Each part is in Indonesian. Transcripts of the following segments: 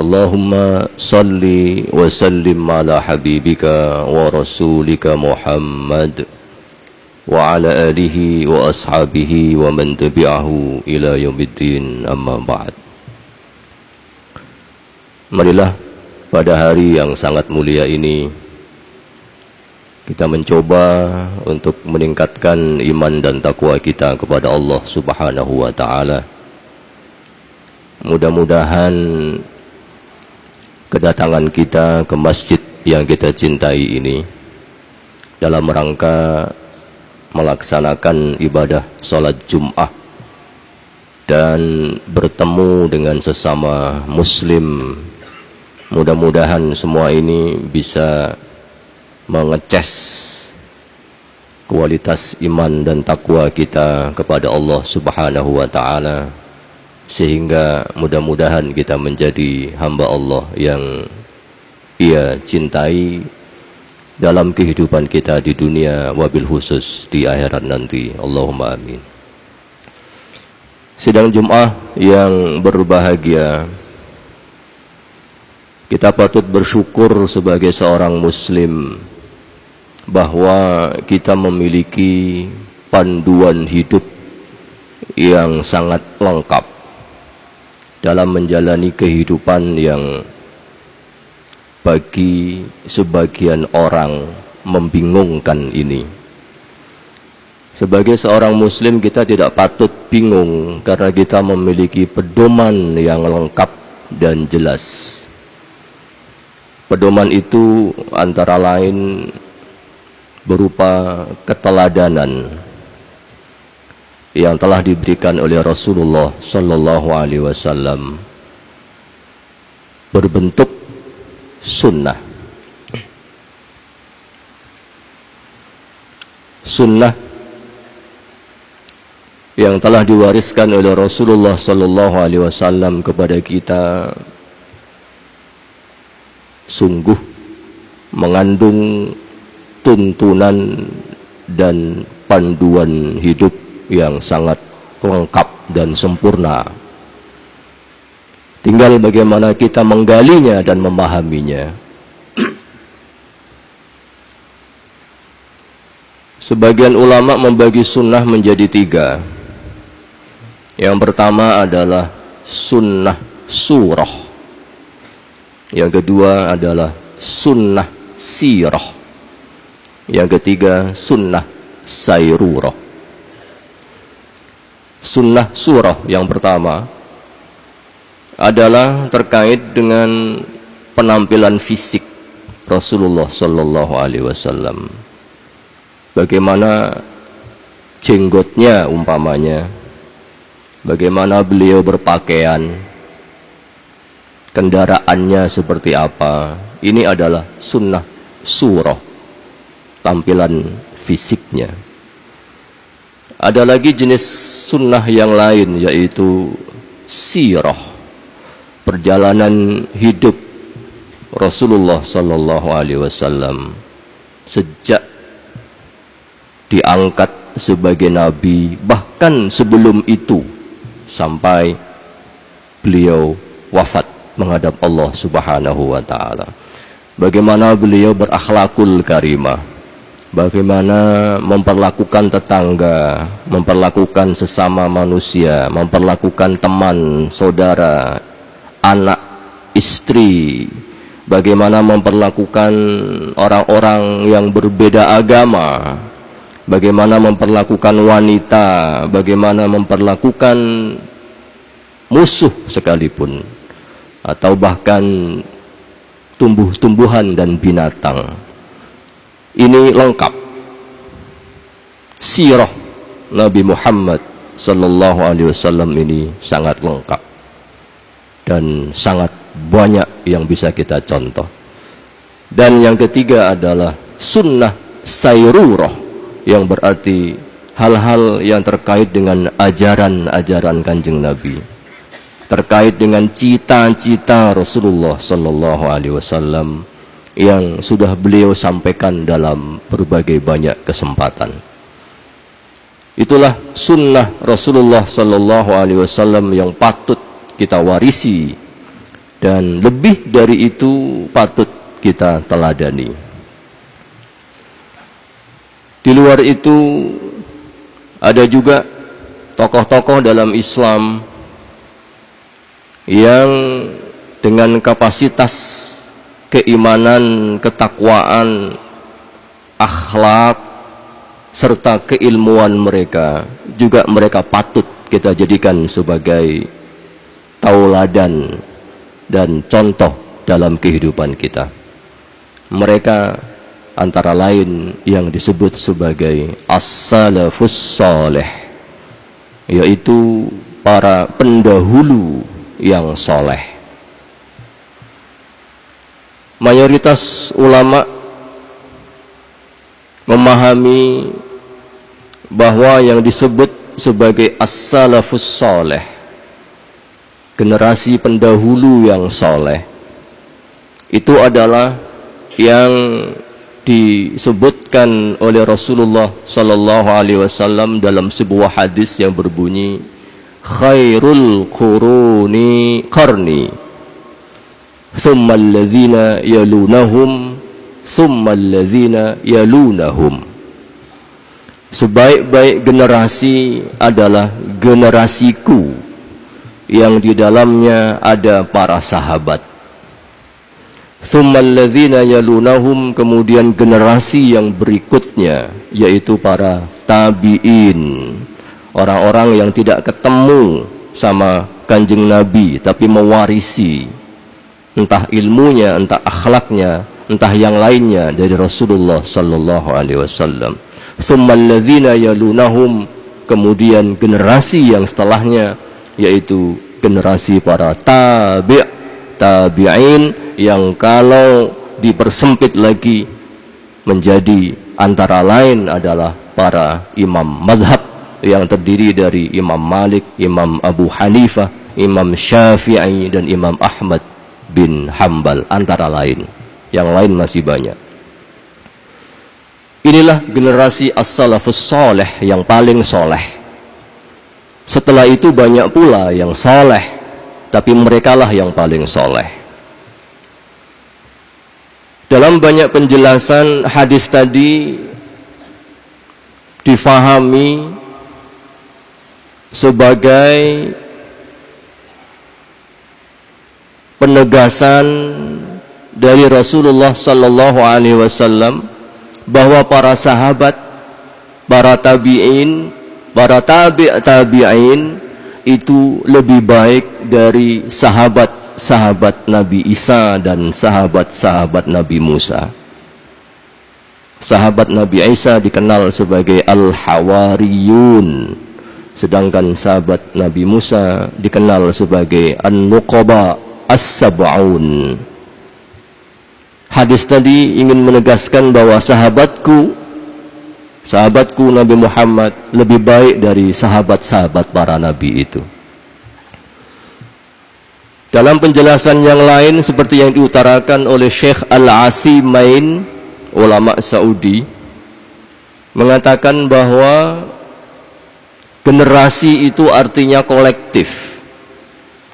اللهم صل وسلم على حبيبك ورسولك محمد وعلى آله وأصحابه ومن تبعه إلى يوم الدين أما بعد Marilah pada hari yang sangat mulia ini kita mencoba untuk meningkatkan iman dan takwa kita kepada Allah Subhanahu wa taala. Mudah-mudahan kedatangan kita ke masjid yang kita cintai ini dalam rangka melaksanakan ibadah sholat Jum'ah dan bertemu dengan sesama muslim. Mudah-mudahan semua ini bisa mengecas kualitas iman dan takwa kita kepada Allah subhanahu wa ta'ala sehingga mudah-mudahan kita menjadi hamba Allah yang ia cintai dalam kehidupan kita di dunia wabil khusus di akhirat nanti. Allahumma amin. Sidang Jum'ah yang berbahagia. Kita patut bersyukur sebagai seorang muslim bahwa kita memiliki panduan hidup yang sangat lengkap dalam menjalani kehidupan yang bagi sebagian orang membingungkan ini. Sebagai seorang muslim kita tidak patut bingung karena kita memiliki pedoman yang lengkap dan jelas. Pedoman itu antara lain berupa keteladanan yang telah diberikan oleh Rasulullah sallallahu alaihi wasallam. Berbentuk sunnah. Sunnah yang telah diwariskan oleh Rasulullah sallallahu alaihi wasallam kepada kita. Sungguh mengandung tuntunan dan panduan hidup yang sangat lengkap dan sempurna. Tinggal bagaimana kita menggalinya dan memahaminya. Sebagian ulama membagi sunnah menjadi tiga. Yang pertama adalah sunnah surah. Yang kedua adalah sunnah sirah. Yang ketiga sunnah sayrurah sunnah surah yang pertama adalah terkait dengan penampilan fisik Rasulullah Sallallahu Alaihi Wasallam. Bagaimana jenggotnya umpamanya, bagaimana beliau berpakaian, kendaraannya seperti apa. Ini adalah sunnah surah, tampilan fisiknya. Ada lagi jenis sunnah yang lain yaitu sirah perjalanan hidup Rasulullah sallallahu alaihi wasallam sejak diangkat sebagai nabi bahkan sebelum itu sampai beliau wafat menghadap Allah Subhanahu wa taala. Bagaimana beliau berakhlakul karimah bagaimana memperlakukan tetangga, memperlakukan sesama manusia, memperlakukan teman, saudara, anak, istri, bagaimana memperlakukan orang-orang yang berbeda agama, bagaimana memperlakukan wanita, bagaimana memperlakukan musuh sekalipun, atau bahkan tumbuh-tumbuhan dan binatang ini lengkap sirah Nabi Muhammad sallallahu alaihi wasallam ini sangat lengkap dan sangat banyak yang bisa kita contoh. Dan yang ketiga adalah sunnah sayrurah yang berarti hal-hal yang terkait dengan ajaran-ajaran kanjeng Nabi terkait dengan cita-cita Rasulullah Sallallahu Alaihi Wasallam yang sudah beliau sampaikan dalam berbagai banyak kesempatan. Itulah sunnah Rasulullah Sallallahu Alaihi Wasallam yang patut kita warisi dan lebih dari itu patut kita teladani. Di luar itu ada juga tokoh-tokoh dalam Islam yang dengan kapasitas keimanan, ketakwaan, akhlak serta keilmuan mereka juga mereka patut kita jadikan sebagai tauladan dan contoh dalam kehidupan kita. Mereka antara lain yang disebut sebagai as-salafus salih yaitu para pendahulu yang soleh mayoritas ulama memahami bahwa yang disebut sebagai as-salafus soleh generasi pendahulu yang soleh itu adalah yang disebutkan oleh Rasulullah sallallahu alaihi wasallam dalam sebuah hadis yang berbunyi khairul quruni qarni thumma allazina yalunahum thumma allazina yalunahum sebaik-baik generasi adalah generasiku. Yang di dalamnya ada para sahabat. thumma allazina yalunahum kemudian generasi yang berikutnya yaitu para tabi'in. Orang-orang yang tidak ketemu sama kanjeng Nabi tapi mewarisi entah ilmunya, entah akhlaknya, entah yang lainnya dari Rasulullah sallallahu alaihi wasallam. Tsummal yalunahum kemudian generasi yang setelahnya yaitu generasi para tabi' tabi'in yang kalau dipersempit lagi menjadi antara lain adalah para imam madhab yang terdiri dari Imam Malik, Imam Abu Hanifah, Imam Syafi'i dan Imam Ahmad bin Hambal antara lain. Yang lain masih banyak. Inilah generasi as-salafus soleh yang paling soleh. Setelah itu banyak pula yang soleh, tapi merekalah yang paling soleh. Dalam banyak penjelasan hadis tadi difahami sebagai penegasan dari Rasulullah sallallahu alaihi wasallam bahwa para sahabat, para tabi'in, para tabi' tabi'in itu lebih baik dari sahabat-sahabat Nabi Isa dan sahabat-sahabat Nabi Musa. Sahabat Nabi Isa dikenal sebagai Al-Hawariyun sedangkan sahabat Nabi Musa dikenal sebagai An-Nuqaba as-sab'un. Hadis tadi ingin menegaskan bahwa sahabatku sahabatku Nabi Muhammad lebih baik dari sahabat-sahabat para nabi itu. Dalam penjelasan yang lain seperti yang diutarakan oleh Syekh Al-Asimain ulama Saudi mengatakan bahwa generasi itu artinya kolektif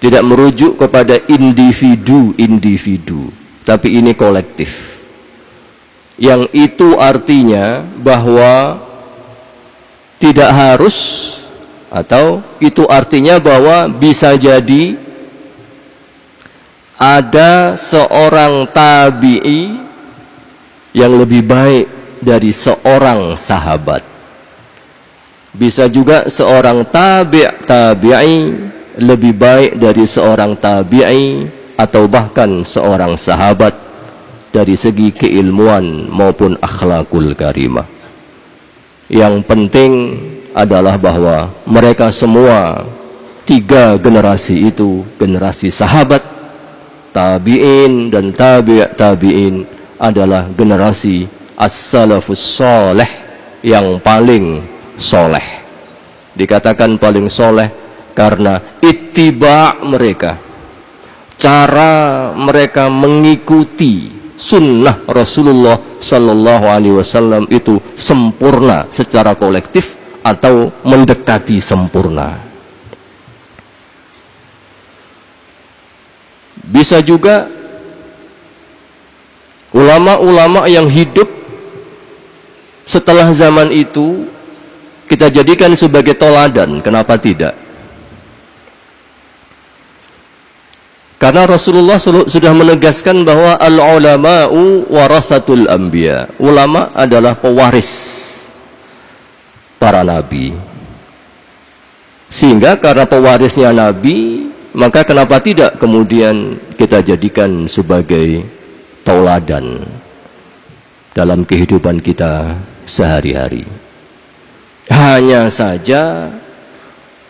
tidak merujuk kepada individu-individu tapi ini kolektif. Yang itu artinya bahwa tidak harus atau itu artinya bahwa bisa jadi ada seorang tabi'i yang lebih baik dari seorang sahabat. Bisa juga seorang tabi' lebih baik dari seorang tabi'i atau bahkan seorang sahabat dari segi keilmuan maupun akhlakul karimah. Yang penting adalah bahwa mereka semua tiga generasi itu generasi sahabat tabi'in dan tabi' tabi'in adalah generasi as-salafus soleh yang paling soleh dikatakan paling soleh karena ittiba mereka cara mereka mengikuti sunnah Rasulullah Sallallahu Alaihi Wasallam itu sempurna secara kolektif atau mendekati sempurna. Bisa juga ulama-ulama yang hidup setelah zaman itu kita jadikan sebagai toladan. Kenapa tidak? Karena Rasulullah sudah menegaskan bahwa al-ulama'u warasatul anbiya. Ulama adalah pewaris para nabi. Sehingga karena pewarisnya nabi, maka kenapa tidak kemudian kita jadikan sebagai tauladan dalam kehidupan kita sehari-hari. Hanya saja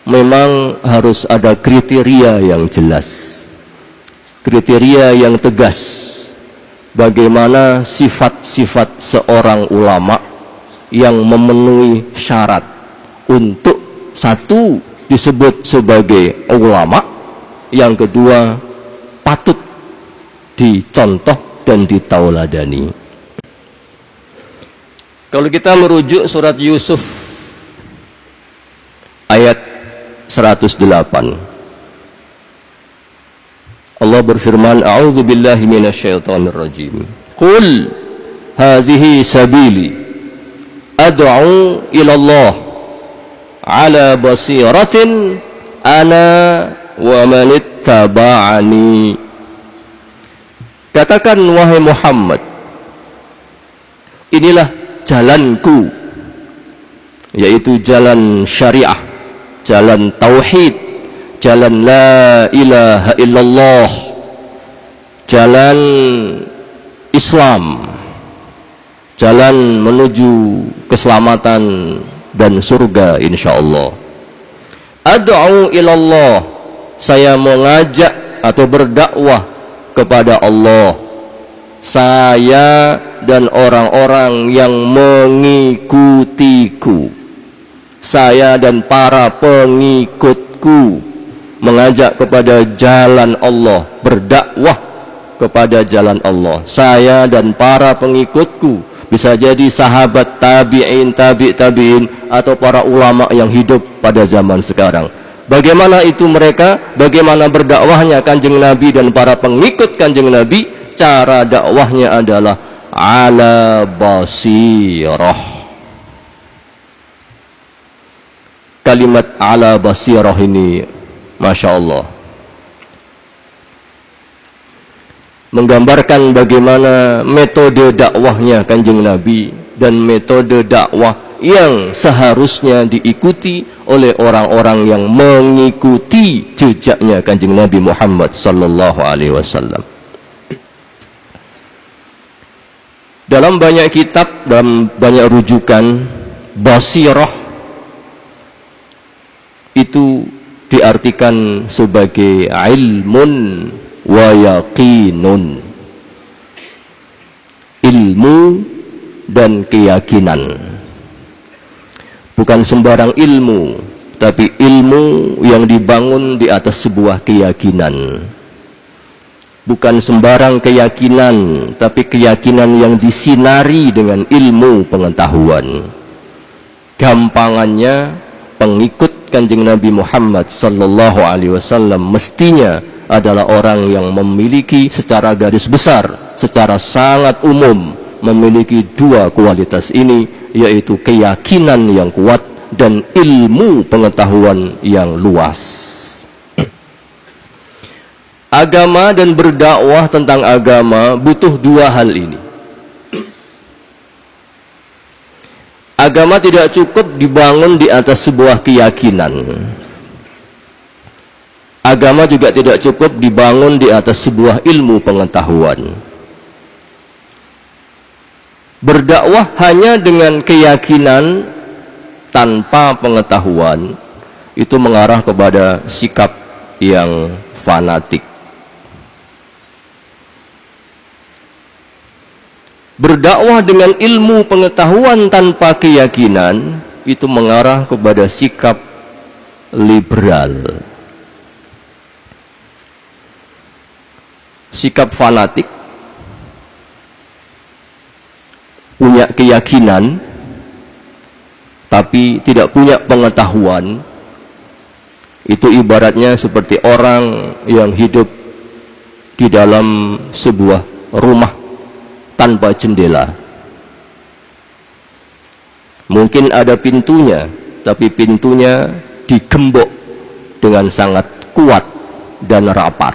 memang harus ada kriteria yang jelas. Kriteria yang tegas bagaimana sifat-sifat seorang ulama yang memenuhi syarat untuk satu disebut sebagai ulama yang kedua, patut dicontoh dan ditauladani. Kalau kita merujuk surat Yusuf ayat 108. Allah berfirman, "A'udzu billahi minasyaitonir rajim." Qul hadhihi sabili ad'u ila Allah ala basiratin ana wa manittaba'ani Katakan wahai Muhammad Inilah jalanku yaitu jalan syariah jalan tauhid jalan la ilaha illallah. Jalan Islam. Jalan menuju keselamatan dan surga insyaallah. Ad'u ilallah. Saya mengajak atau berdakwah kepada Allah. Saya dan orang-orang yang mengikutiku. Saya dan para pengikutku mengajak kepada jalan Allah berdakwah kepada jalan Allah saya dan para pengikutku bisa jadi sahabat tabi'in tabi' tabi'in atau para ulama yang hidup pada zaman sekarang Bagaimana itu mereka? Bagaimana berdakwahnya kanjeng Nabi dan para pengikut kanjeng Nabi? Cara dakwahnya adalah ala basirah. Kalimat ala basirah ini, Masya Allah. Menggambarkan bagaimana metode dakwahnya kanjeng Nabi dan metode dakwah yang seharusnya diikuti oleh orang-orang yang mengikuti jejaknya kanjeng Nabi Muhammad sallallahu alaihi wasallam. Dalam banyak kitab, dalam banyak rujukan, basirah itu diartikan sebagai ilmun wa yaqinun. Ilmu dan keyakinan. Bukan sembarang ilmu tapi ilmu yang dibangun di atas sebuah keyakinan. Bukan sembarang keyakinan tapi keyakinan yang disinari dengan ilmu pengetahuan. Gampangannya pengikut kanjeng Nabi Muhammad sallallahu alaihi wasallam mestinya adalah orang yang memiliki secara garis besar secara sangat umum memiliki dua kualitas ini yaitu keyakinan yang kuat dan ilmu pengetahuan yang luas. Agama dan berdakwah tentang agama butuh dua hal ini. Agama tidak cukup dibangun di atas sebuah keyakinan. Agama juga tidak cukup dibangun di atas sebuah ilmu pengetahuan berdakwah hanya dengan keyakinan tanpa pengetahuan itu mengarah kepada sikap yang fanatik berdakwah dengan ilmu pengetahuan tanpa keyakinan itu mengarah kepada sikap liberal. Sikap fanatik punya keyakinan tapi tidak punya pengetahuan itu ibaratnya seperti orang yang hidup di dalam sebuah rumah tanpa jendela. Mungkin ada pintunya tapi pintunya digembok dengan sangat kuat dan rapat.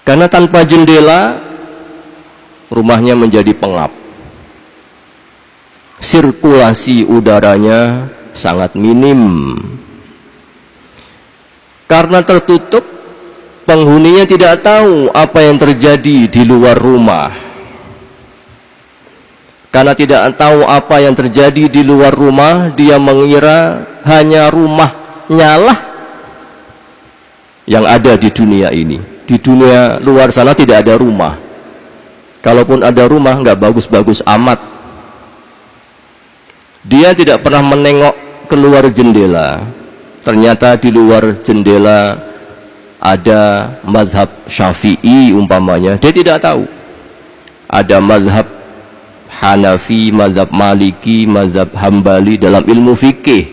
Karena tanpa jendela rumahnya menjadi pengap. Sirkulasi udaranya sangat minim. Karena tertutup penghuninya tidak tahu apa yang terjadi di luar rumah. Karena tidak tahu apa yang terjadi di luar rumah dia mengira hanya rumah nyala yang ada di dunia ini. Di dunia luar sana tidak ada rumah. Kalaupun ada rumah nggak bagus-bagus amat. Dia tidak pernah menengok keluar jendela. Ternyata di luar jendela ada mazhab syafi'i umpamanya. Dia tidak tahu. Ada mazhab Hanafi, mazhab Maliki, mazhab Hambali dalam ilmu fikih.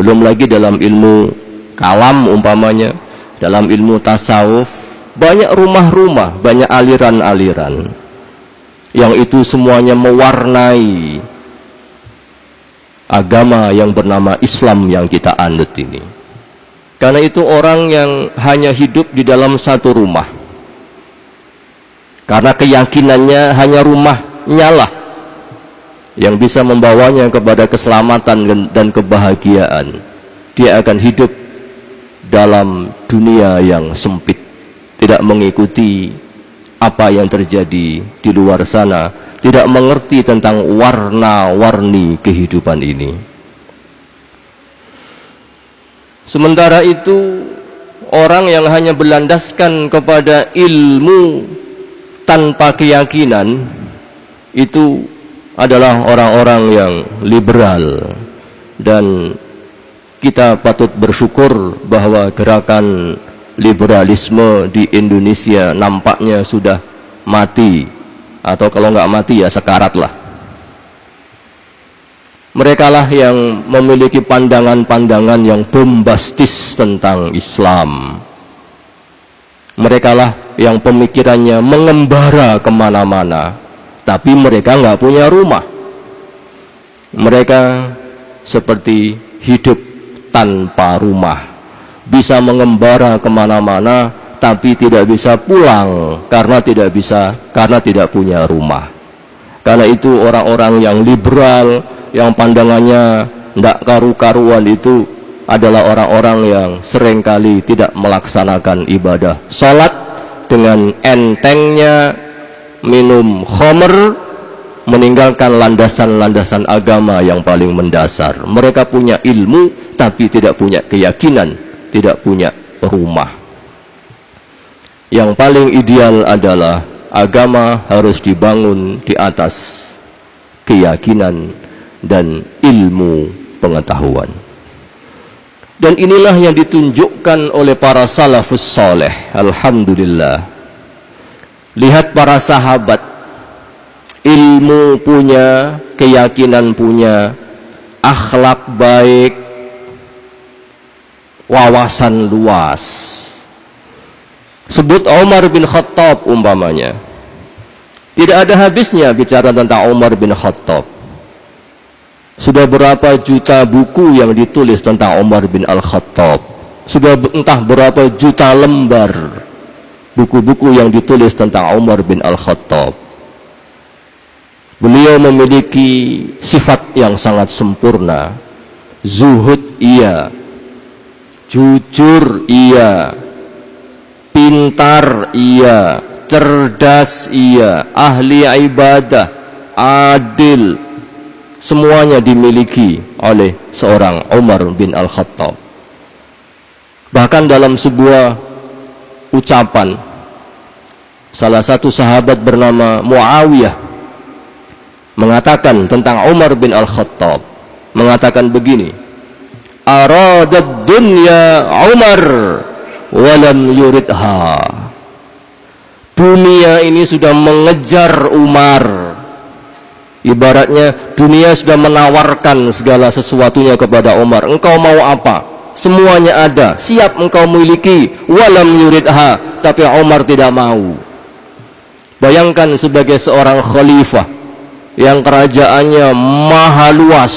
Belum lagi dalam ilmu kalam umpamanya. Dalam ilmu tasawuf. Banyak rumah-rumah, banyak aliran-aliran. Yang itu semuanya mewarnai agama yang bernama Islam yang kita anut ini. Karena itu orang yang hanya hidup di dalam satu rumah. Karena keyakinannya hanya rumah nyala yang bisa membawanya kepada keselamatan dan kebahagiaan. Dia akan hidup dalam dunia yang sempit, tidak mengikuti apa yang terjadi di luar sana tidak mengerti tentang warna-warni kehidupan ini. Sementara itu orang yang hanya berlandaskan kepada ilmu tanpa keyakinan itu adalah orang-orang yang liberal. Dan kita patut bersyukur bahwa gerakan liberalisme di Indonesia nampaknya sudah mati. Atau kalau nggak mati ya sekarat lah mereka lah yang memiliki pandangan-pandangan yang bombastis tentang Islam. Mereka lah yang pemikirannya mengembara ke mana-mana tapi mereka nggak punya rumah. Mereka seperti hidup tanpa rumah. Bisa mengembara ke mana-mana tapi tidak bisa pulang karena tidak bisa karena tidak punya rumah. Karena itu orang-orang yang liberal yang pandangannya tidak karu-karuan itu adalah orang-orang yang sering kali tidak melaksanakan ibadah. Salat dengan entengnya minum khomer meninggalkan landasan-landasan agama yang paling mendasar. Mereka punya ilmu tapi tidak punya keyakinan tidak punya rumah. Yang paling ideal adalah agama harus dibangun di atas keyakinan dan ilmu pengetahuan. Dan inilah yang ditunjukkan oleh para salafus soleh. Alhamdulillah. Lihat para sahabat. Ilmu punya, keyakinan punya, akhlak baik, wawasan luas Sebut Umar bin Khattab umpamanya. Tidak ada habisnya bicara tentang Umar bin Khattab. Sudah berapa juta buku yang ditulis tentang Umar bin Al-Khattab. Sudah entah berapa juta lembar buku-buku yang ditulis tentang Umar bin Al-Khattab. Beliau memiliki sifat yang sangat sempurna. Zuhud iya. Jujur iya pintar iya cerdas iya ahli ibadah adil semuanya dimiliki oleh seorang Umar bin Al-Khattab. Bahkan dalam sebuah ucapan salah satu sahabat bernama Muawiyah mengatakan tentang Umar bin Al-Khattab mengatakan begini aradad dunya Umar walam yuridha. Dunia ini sudah mengejar Umar ibaratnya dunia sudah menawarkan segala sesuatunya kepada Umar engkau mau apa? Semuanya ada. Siap engkau miliki. Walam yuridha. Tapi Umar tidak mau. Bayangkan sebagai seorang khalifah yang kerajaannya maha luas.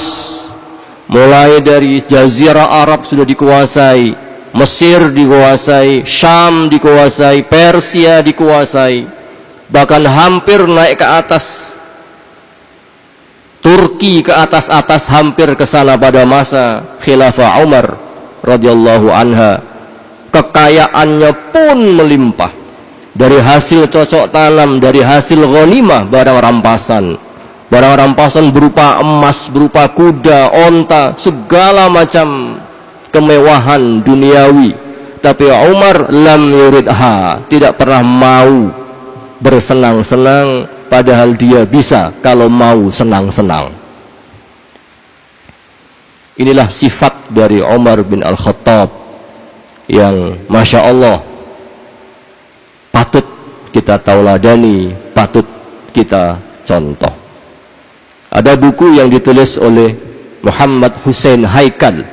Mulai dari jazirah Arab sudah dikuasai Mesir dikuasai Syam dikuasai Persia dikuasai bahkan hampir naik ke atas Turki ke atas-atas hampir ke sana pada masa khilafah Umar radhiyallahu anha. Kekayaannya pun melimpah. Dari hasil cocok tanam dari hasil ghanimah barang rampasan. Barang rampasan berupa emas berupa kuda onta segala macam kemewahan duniawi. Tapi Umar lam yuridha tidak pernah mau bersenang-senang padahal dia bisa kalau mau senang-senang. Inilah sifat dari Umar bin Al-Khattab yang Masya Allah patut kita tauladani patut kita contoh. Ada buku yang ditulis oleh Muhammad Hussein Haikal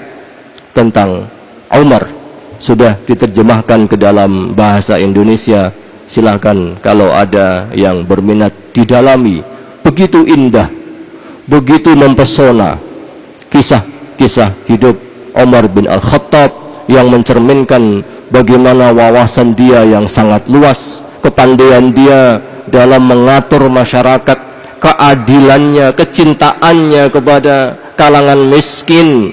tentang Umar. Sudah diterjemahkan ke dalam bahasa Indonesia silahkan kalau ada yang berminat didalami. Begitu indah begitu mempesona kisah kisah hidup Umar bin Al-Khattab yang mencerminkan bagaimana wawasan dia yang sangat luas, kepandaian dia dalam mengatur masyarakat, keadilannya, kecintaannya kepada kalangan miskin,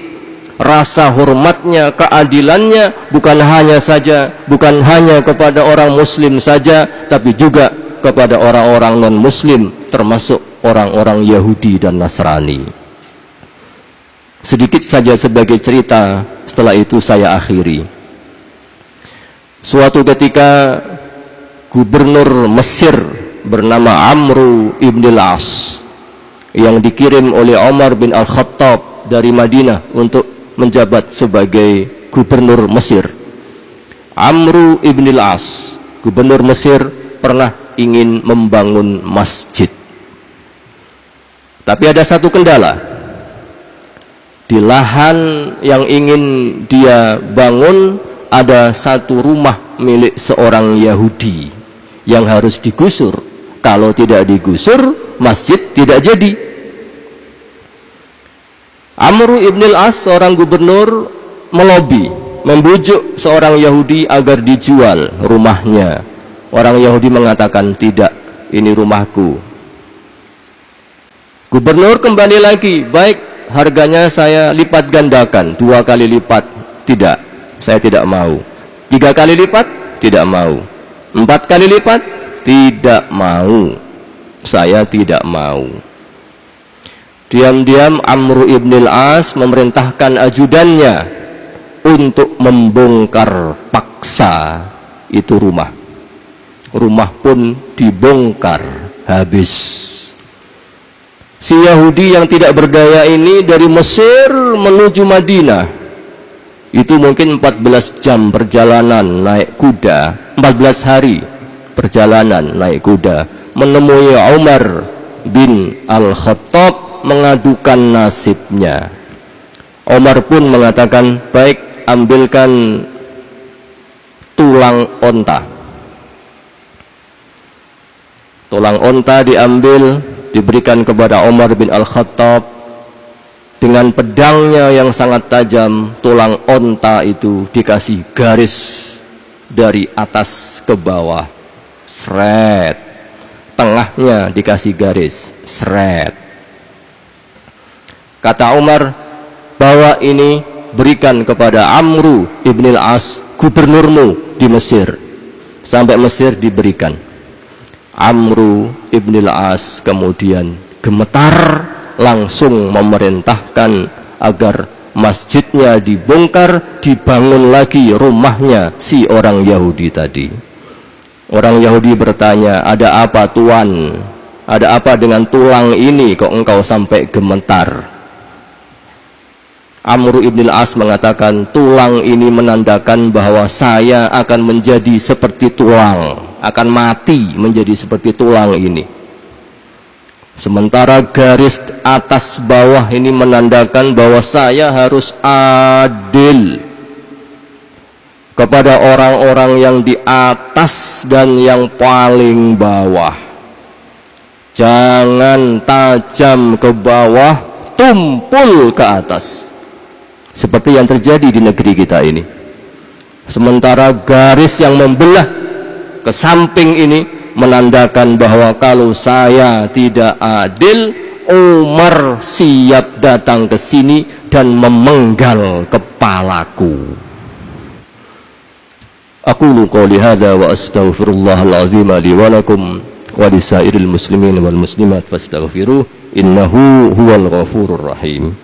rasa hormatnya, keadilannya bukan hanya saja, bukan hanya kepada orang muslim saja, tapi juga kepada orang-orang non-muslim termasuk orang-orang Yahudi dan Nasrani. Sedikit saja sebagai cerita, setelah itu saya akhiri. Suatu ketika gubernur Mesir bernama Amru ibn As yang dikirim oleh Omar bin Al-Khattab dari Madinah untuk menjabat sebagai gubernur Mesir. Amru ibn As, gubernur Mesir pernah ingin membangun masjid. Tapi ada satu kendala di lahan yang ingin dia bangun ada satu rumah milik seorang Yahudi yang harus digusur kalau tidak digusur masjid tidak jadi Amru ibn al-As seorang gubernur melobi membujuk seorang Yahudi agar dijual rumahnya. Orang Yahudi mengatakan tidak ini rumahku. Gubernur kembali lagi baik harganya saya lipat gandakan. Dua kali lipat tidak saya tidak mau. Tiga kali lipat tidak mau. Empat kali lipat tidak mau. Saya tidak mau diam-diam Amru ibn al-As memerintahkan ajudannya untuk membongkar paksa itu rumah. Rumah pun dibongkar habis. Si Yahudi yang tidak berdaya ini dari Mesir menuju Madinah. Itu mungkin 14 jam perjalanan naik kuda 14 hari perjalanan naik kuda menemui Umar bin Al-Khattab mengadukan nasibnya. Umar pun mengatakan baik ambilkan tulang onta. Tulang onta diambil diberikan kepada Umar bin Al-Khattab. Dengan pedangnya yang sangat tajam tulang onta itu dikasih garis dari atas ke bawah. Seret. Tengahnya dikasih garis. Seret kata Umar bahwa ini berikan kepada Amru ibn al-As gubernurmu di Mesir sampai Mesir diberikan Amru ibn al-As kemudian gemetar langsung memerintahkan agar masjidnya dibongkar dibangun lagi rumahnya si orang Yahudi tadi Orang Yahudi bertanya, ada apa Tuan? Ada apa dengan tulang ini kok engkau sampai gemetar? Amr ibn al-As mengatakan, tulang ini menandakan bahwa saya akan menjadi seperti tulang, akan mati menjadi seperti tulang ini. Sementara garis atas bawah ini menandakan bahwa saya harus adil kepada orang-orang yang di atas dan yang paling bawah. Jangan tajam ke bawah, tumpul ke atas. Seperti yang terjadi di negeri kita ini. Sementara garis yang membelah ke samping ini menandakan bahwa kalau saya tidak adil, Umar siap datang ke sini dan memenggal kepalaku. أقول قولي هذا وأستغفر الله العظيم لي ولكم ولسائر المسلمين والمسلمات فاستغفروه إنه هو الغفور الرحيم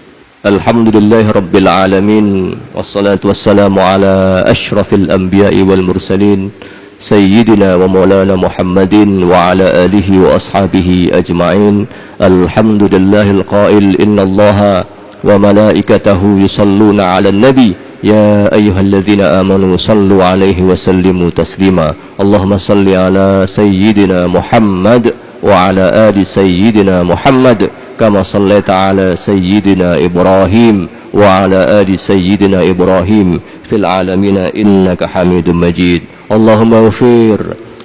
الحمد لله رب العالمين والصلاة والسلام على أشرف الأنبياء والمرسلين سيدنا ومولانا محمد وعلى آله وأصحابه أجمعين. الحمد لله القائل إن الله وملائكته يصلون على النبي. يا أيها الذين آمنوا صلوا عليه وسلموا تسليما. اللهم صل على سيدنا محمد وعلى آل سيدنا محمد. كما صليت على سيدنا إبراهيم وعلى آل سيدنا إبراهيم في العالمين إنك حميد مجيد اللهم اغفر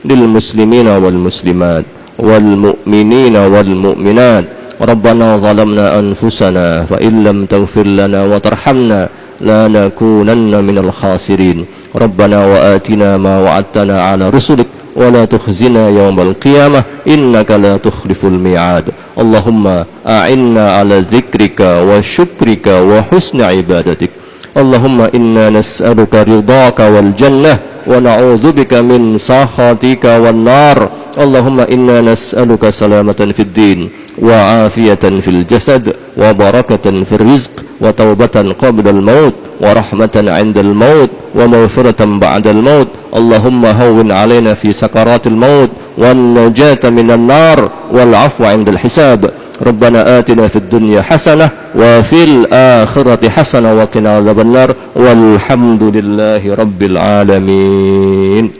للمسلمين والمسلمات والمؤمنين والمؤمنات ربنا ظلمنا أنفسنا فإن لم تغفر لنا وترحمنا لا نكونن من الخاسرين ربنا وآتنا ما وعدتنا على رسلك ولا تخزنا يوم القيامة إنك لا تخلف الميعاد. اللهم أعنا على ذكرك وشكرك وحسن عبادتك. اللهم إنا نسألك رضاك والجنة ونعوذ بك من سخطك والنار. اللهم إنا نسألك سلامة في الدين. وعافية في الجسد وبركة في الرزق وتوبة قبل الموت ورحمة عند الموت ومغفرة بعد الموت. اللهم هون علينا في سكرات الموت والنجاة من النار والعفو عند الحساب. ربنا آتنا في الدنيا حسنة وفي الآخرة حسنة وقنا عذاب النار. والحمد لله رب العالمين.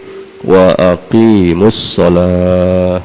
وأقيموا الصلاة.